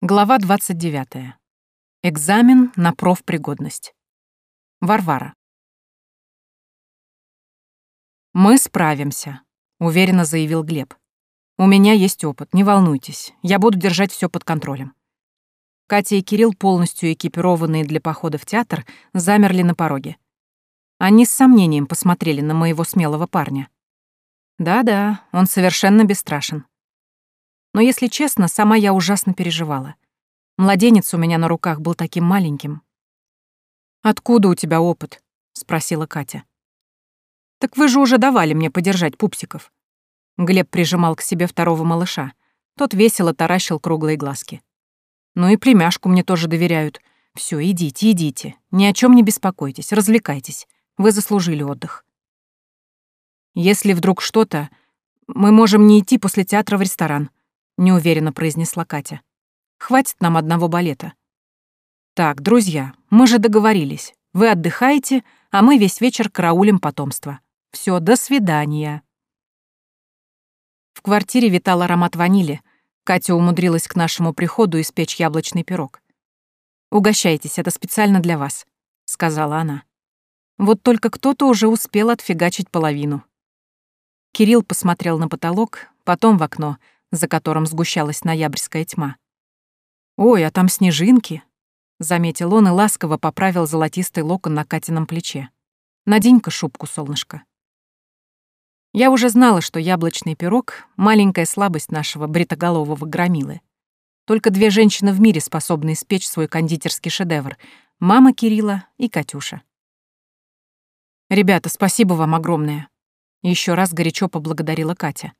Глава 29. Экзамен на профпригодность. Варвара. «Мы справимся», — уверенно заявил Глеб. «У меня есть опыт, не волнуйтесь, я буду держать все под контролем». Катя и Кирилл, полностью экипированные для похода в театр, замерли на пороге. Они с сомнением посмотрели на моего смелого парня. Да-да, он совершенно бесстрашен. Но, если честно, сама я ужасно переживала. Младенец у меня на руках был таким маленьким. «Откуда у тебя опыт?» — спросила Катя. «Так вы же уже давали мне подержать пупсиков». Глеб прижимал к себе второго малыша. Тот весело таращил круглые глазки. «Ну и племяшку мне тоже доверяют. Все, идите, идите. Ни о чем не беспокойтесь, развлекайтесь. Вы заслужили отдых». «Если вдруг что-то, мы можем не идти после театра в ресторан», неуверенно произнесла Катя. Хватит нам одного балета. Так, друзья, мы же договорились. Вы отдыхаете, а мы весь вечер караулим потомство. Все, до свидания. В квартире витал аромат ванили. Катя умудрилась к нашему приходу испечь яблочный пирог. «Угощайтесь, это специально для вас», — сказала она. Вот только кто-то уже успел отфигачить половину. Кирилл посмотрел на потолок, потом в окно, за которым сгущалась ноябрьская тьма. «Ой, а там снежинки!» — заметил он и ласково поправил золотистый локон на Катином плече. «Надень-ка шубку, солнышко». Я уже знала, что яблочный пирог — маленькая слабость нашего бритоголового громилы. Только две женщины в мире способны испечь свой кондитерский шедевр — мама Кирилла и Катюша. «Ребята, спасибо вам огромное!» Еще раз горячо поблагодарила Катя.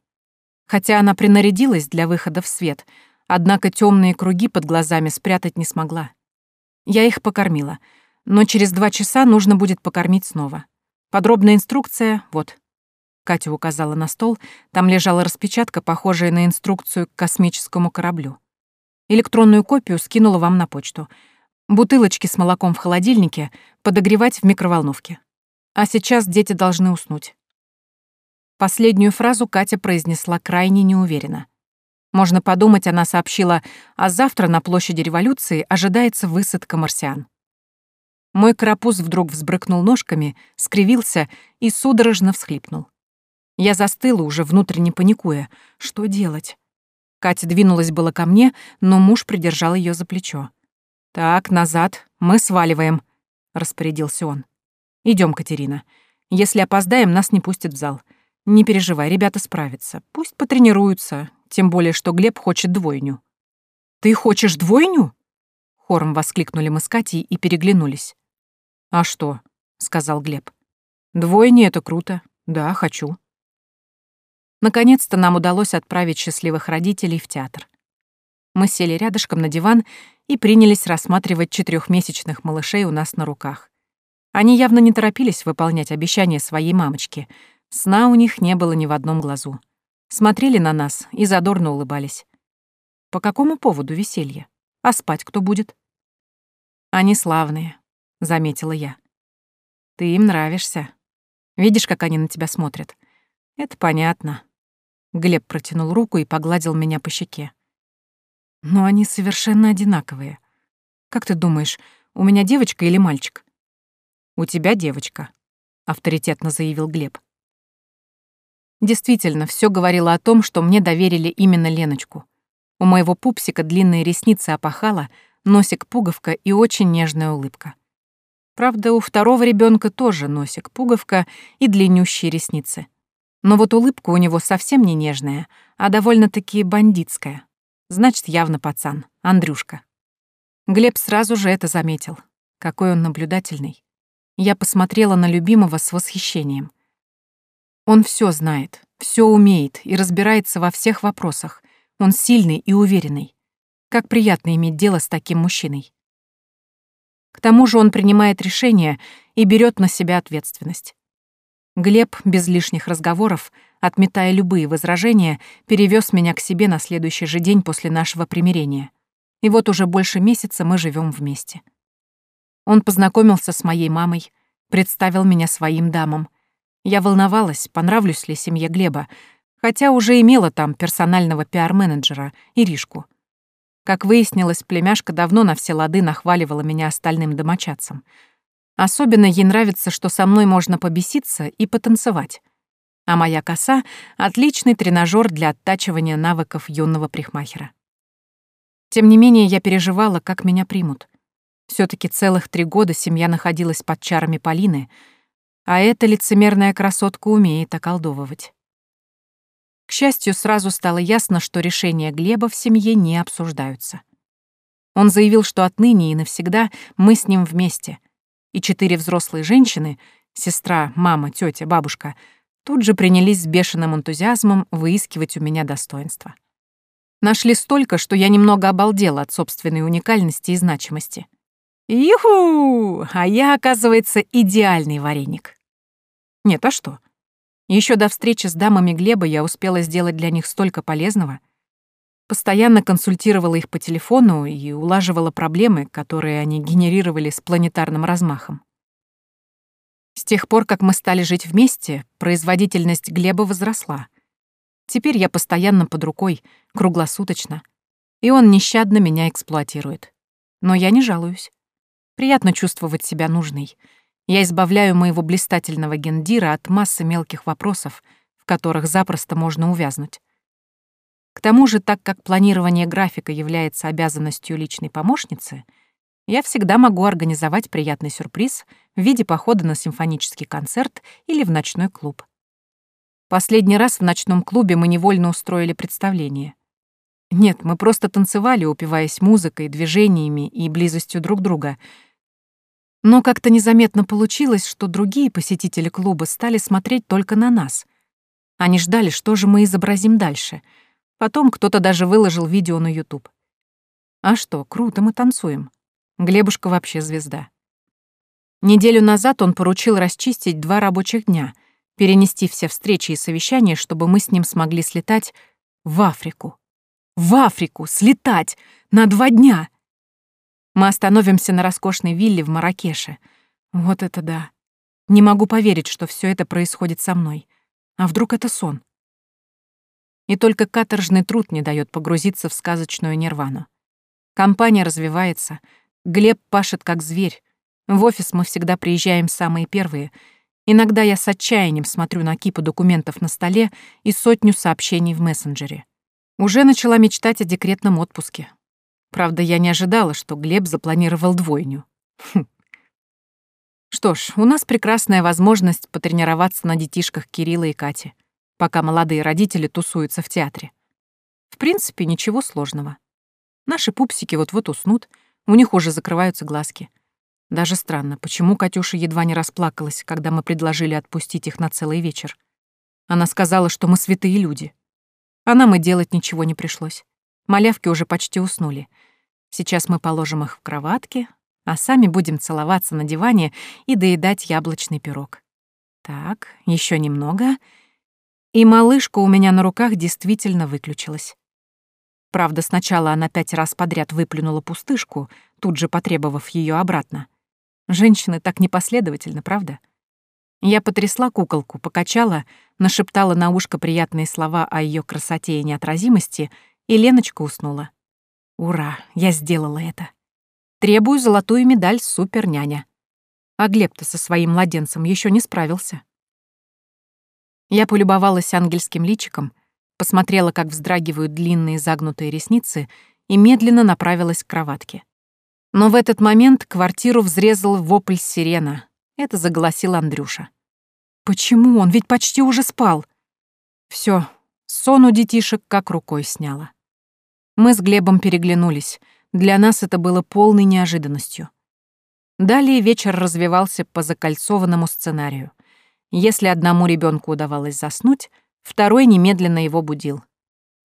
Хотя она принарядилась для выхода в свет, однако темные круги под глазами спрятать не смогла. Я их покормила, но через два часа нужно будет покормить снова. Подробная инструкция — вот. Катя указала на стол, там лежала распечатка, похожая на инструкцию к космическому кораблю. Электронную копию скинула вам на почту. Бутылочки с молоком в холодильнике подогревать в микроволновке. А сейчас дети должны уснуть. Последнюю фразу Катя произнесла крайне неуверенно. Можно подумать, она сообщила, а завтра на площади революции ожидается высадка марсиан. Мой карапуз вдруг взбрыкнул ножками, скривился и судорожно всхлипнул. Я застыла, уже внутренне паникуя. Что делать? Катя двинулась было ко мне, но муж придержал ее за плечо. «Так, назад, мы сваливаем», — распорядился он. Идем, Катерина. Если опоздаем, нас не пустят в зал. Не переживай, ребята справятся. Пусть потренируются, тем более, что Глеб хочет двойню. «Ты хочешь двойню?» Хором воскликнули мы с Катей и переглянулись. «А что?» — сказал Глеб. «Двойня — это круто. Да, хочу». Наконец-то нам удалось отправить счастливых родителей в театр. Мы сели рядышком на диван и принялись рассматривать четырехмесячных малышей у нас на руках. Они явно не торопились выполнять обещания своей мамочки — Сна у них не было ни в одном глазу. Смотрели на нас и задорно улыбались. По какому поводу веселье? А спать кто будет? Они славные, заметила я. Ты им нравишься. Видишь, как они на тебя смотрят? Это понятно. Глеб протянул руку и погладил меня по щеке. Но они совершенно одинаковые. Как ты думаешь, у меня девочка или мальчик? У тебя девочка, авторитетно заявил Глеб. Действительно, все говорило о том, что мне доверили именно Леночку. У моего пупсика длинные ресницы опахала, носик пуговка и очень нежная улыбка. Правда, у второго ребенка тоже носик пуговка и длиннющие ресницы. Но вот улыбка у него совсем не нежная, а довольно-таки бандитская. Значит, явно пацан, Андрюшка. Глеб сразу же это заметил. Какой он наблюдательный. Я посмотрела на любимого с восхищением. Он все знает, все умеет и разбирается во всех вопросах. Он сильный и уверенный. Как приятно иметь дело с таким мужчиной. К тому же он принимает решения и берет на себя ответственность. Глеб, без лишних разговоров, отметая любые возражения, перевез меня к себе на следующий же день после нашего примирения. И вот уже больше месяца мы живем вместе. Он познакомился с моей мамой, представил меня своим дамам — я волновалась, понравлюсь ли семье Глеба, хотя уже имела там персонального пиар-менеджера, Иришку. Как выяснилось, племяшка давно на все лады нахваливала меня остальным домочадцам. Особенно ей нравится, что со мной можно побеситься и потанцевать. А моя коса — отличный тренажер для оттачивания навыков юного прихмахера. Тем не менее, я переживала, как меня примут. все таки целых три года семья находилась под чарами Полины, а эта лицемерная красотка умеет околдовывать. К счастью, сразу стало ясно, что решения Глеба в семье не обсуждаются. Он заявил, что отныне и навсегда мы с ним вместе, и четыре взрослые женщины — сестра, мама, тетя, бабушка — тут же принялись с бешеным энтузиазмом выискивать у меня достоинства. Нашли столько, что я немного обалдела от собственной уникальности и значимости. Юху! А я, оказывается, идеальный вареник. Нет, а что? Еще до встречи с дамами Глеба я успела сделать для них столько полезного. Постоянно консультировала их по телефону и улаживала проблемы, которые они генерировали с планетарным размахом. С тех пор, как мы стали жить вместе, производительность Глеба возросла. Теперь я постоянно под рукой, круглосуточно, и он нещадно меня эксплуатирует. Но я не жалуюсь. Приятно чувствовать себя нужной — я избавляю моего блистательного гендира от массы мелких вопросов, в которых запросто можно увязнуть. К тому же, так как планирование графика является обязанностью личной помощницы, я всегда могу организовать приятный сюрприз в виде похода на симфонический концерт или в ночной клуб. Последний раз в ночном клубе мы невольно устроили представление. Нет, мы просто танцевали, упиваясь музыкой, движениями и близостью друг друга — но как-то незаметно получилось, что другие посетители клуба стали смотреть только на нас. Они ждали, что же мы изобразим дальше. Потом кто-то даже выложил видео на YouTube. А что, круто мы танцуем. Глебушка вообще звезда. Неделю назад он поручил расчистить два рабочих дня, перенести все встречи и совещания, чтобы мы с ним смогли слетать в Африку. В Африку! Слетать! На два дня! Мы остановимся на роскошной вилле в Маракеше. Вот это да. Не могу поверить, что все это происходит со мной. А вдруг это сон? И только каторжный труд не дает погрузиться в сказочную нирвану. Компания развивается, Глеб пашет как зверь. В офис мы всегда приезжаем самые первые. Иногда я с отчаянием смотрю на кипу документов на столе и сотню сообщений в мессенджере. Уже начала мечтать о декретном отпуске. Правда, я не ожидала, что Глеб запланировал двойню. Хм. Что ж, у нас прекрасная возможность потренироваться на детишках Кирилла и Кати, пока молодые родители тусуются в театре. В принципе, ничего сложного. Наши пупсики вот-вот уснут, у них уже закрываются глазки. Даже странно, почему Катюша едва не расплакалась, когда мы предложили отпустить их на целый вечер. Она сказала, что мы святые люди. А нам и делать ничего не пришлось. Малявки уже почти уснули. Сейчас мы положим их в кроватки, а сами будем целоваться на диване и доедать яблочный пирог. Так, еще немного. И малышка у меня на руках действительно выключилась. Правда, сначала она пять раз подряд выплюнула пустышку, тут же потребовав ее обратно. Женщины так непоследовательны, правда? Я потрясла куколку, покачала, нашептала на ушко приятные слова о ее красоте и неотразимости — и Леночка уснула. Ура, я сделала это. Требую золотую медаль супер-няня. А Глеб-то со своим младенцем еще не справился. Я полюбовалась ангельским личиком, посмотрела, как вздрагивают длинные загнутые ресницы, и медленно направилась к кроватке. Но в этот момент квартиру взрезал вопль сирена. Это заголосил Андрюша. «Почему? Он ведь почти уже спал!» Все, сон у детишек как рукой сняла. Мы с Глебом переглянулись. Для нас это было полной неожиданностью. Далее вечер развивался по закольцованному сценарию. Если одному ребенку удавалось заснуть, второй немедленно его будил.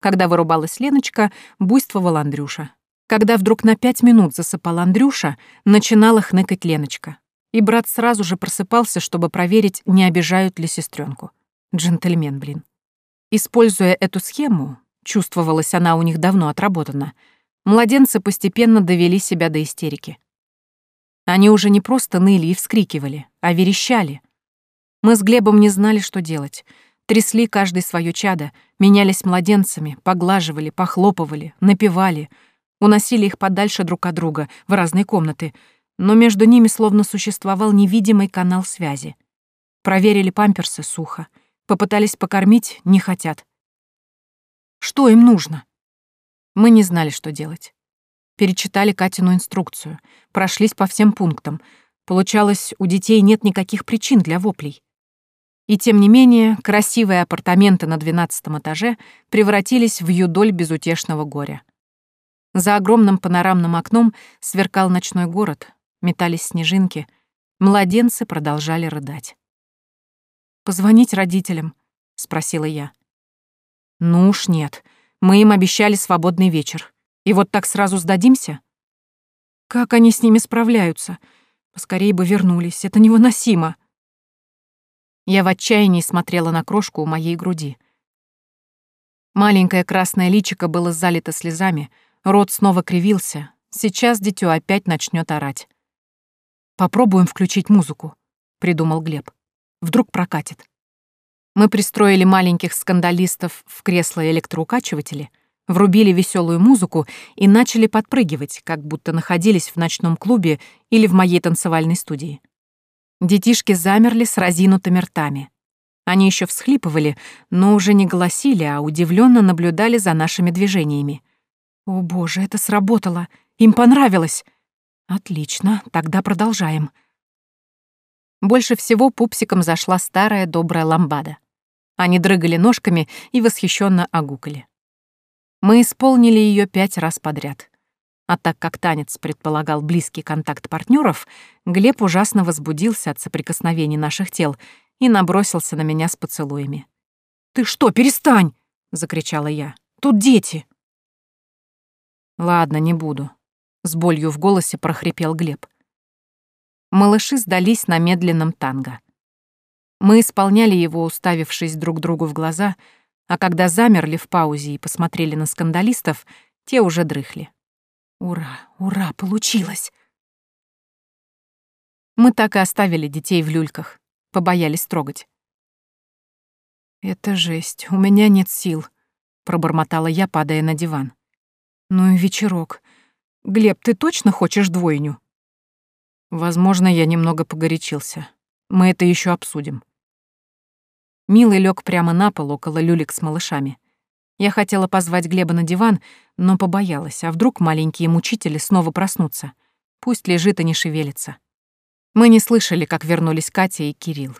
Когда вырубалась Леночка, буйствовал Андрюша. Когда вдруг на пять минут засыпал Андрюша, начинала хныкать Леночка. И брат сразу же просыпался, чтобы проверить, не обижают ли сестренку. Джентльмен, блин. Используя эту схему, чувствовалась она у них давно отработана, младенцы постепенно довели себя до истерики. Они уже не просто ныли и вскрикивали, а верещали. Мы с Глебом не знали, что делать. Трясли каждый свое чадо, менялись младенцами, поглаживали, похлопывали, напевали. уносили их подальше друг от друга, в разные комнаты, но между ними словно существовал невидимый канал связи. Проверили памперсы сухо. Попытались покормить, не хотят. Что им нужно? Мы не знали, что делать. Перечитали Катину инструкцию, прошлись по всем пунктам. Получалось, у детей нет никаких причин для воплей. И тем не менее, красивые апартаменты на двенадцатом этаже превратились в юдоль безутешного горя. За огромным панорамным окном сверкал ночной город, метались снежинки, младенцы продолжали рыдать. «Позвонить родителям?» — спросила я. «Ну уж нет, мы им обещали свободный вечер. И вот так сразу сдадимся?» «Как они с ними справляются? Поскорей бы вернулись, это невыносимо!» Я в отчаянии смотрела на крошку у моей груди. Маленькое красное личико было залито слезами, рот снова кривился. Сейчас дитё опять начнет орать. «Попробуем включить музыку», — придумал Глеб. «Вдруг прокатит». Мы пристроили маленьких скандалистов в кресло электроукачиватели, врубили веселую музыку и начали подпрыгивать, как будто находились в ночном клубе или в моей танцевальной студии. Детишки замерли с разинутыми ртами. Они еще всхлипывали, но уже не голосили, а удивленно наблюдали за нашими движениями. «О боже, это сработало! Им понравилось!» «Отлично, тогда продолжаем». Больше всего пупсиком зашла старая добрая ламбада. Они дрыгали ножками и восхищенно огукали. Мы исполнили ее пять раз подряд. А так как танец предполагал близкий контакт партнеров, Глеб ужасно возбудился от соприкосновений наших тел и набросился на меня с поцелуями. «Ты что, перестань!» — закричала я. «Тут дети!» «Ладно, не буду», — с болью в голосе прохрипел Глеб. Малыши сдались на медленном танго. Мы исполняли его, уставившись друг другу в глаза, а когда замерли в паузе и посмотрели на скандалистов, те уже дрыхли. Ура, ура, получилось! Мы так и оставили детей в люльках, побоялись трогать. «Это жесть, у меня нет сил», — пробормотала я, падая на диван. «Ну и вечерок. Глеб, ты точно хочешь двойню?» Возможно, я немного погорячился. Мы это еще обсудим. Милый лег прямо на пол около люлек с малышами. Я хотела позвать Глеба на диван, но побоялась, а вдруг маленькие мучители снова проснутся. Пусть лежит и не шевелится. Мы не слышали, как вернулись Катя и Кирилл.